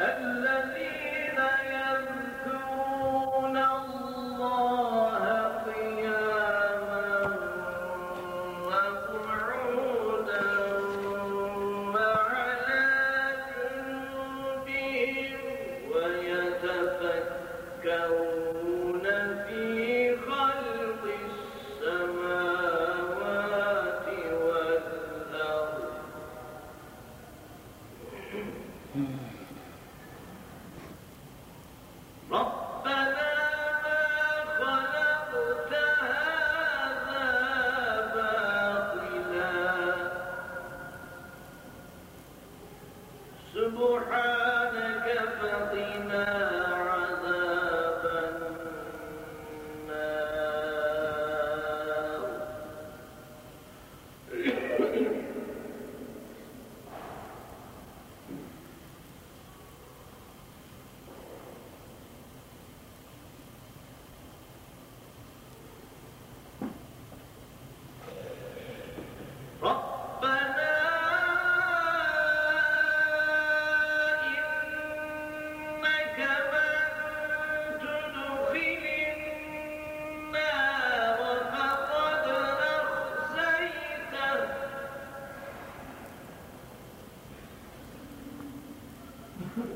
Uh-oh.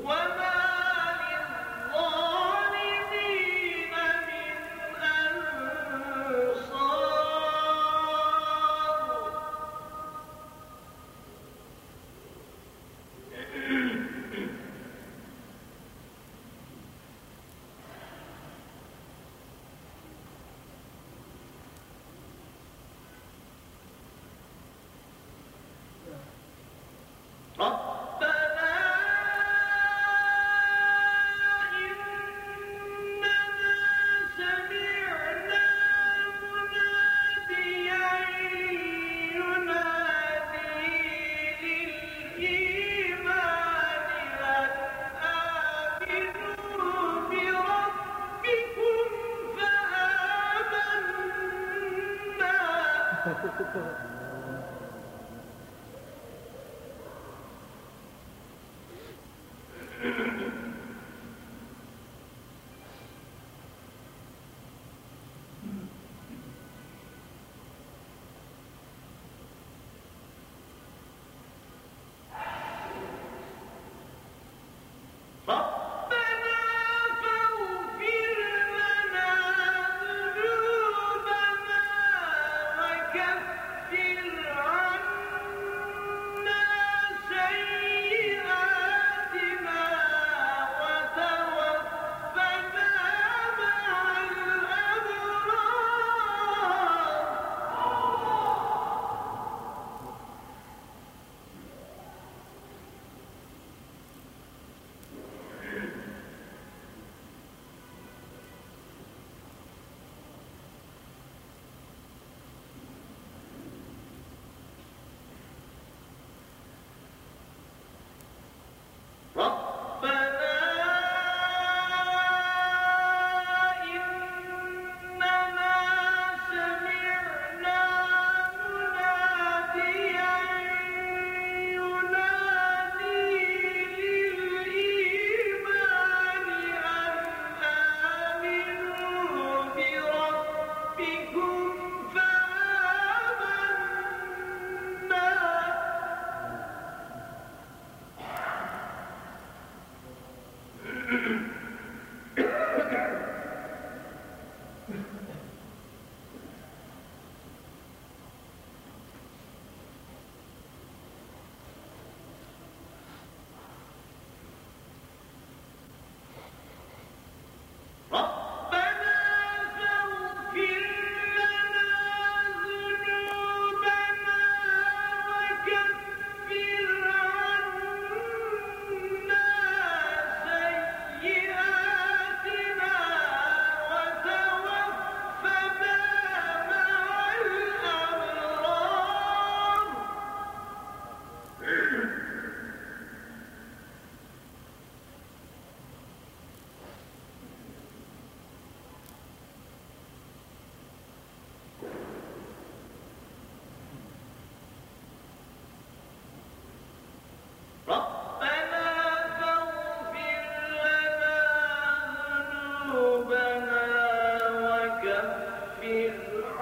What? Thank you.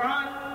Quran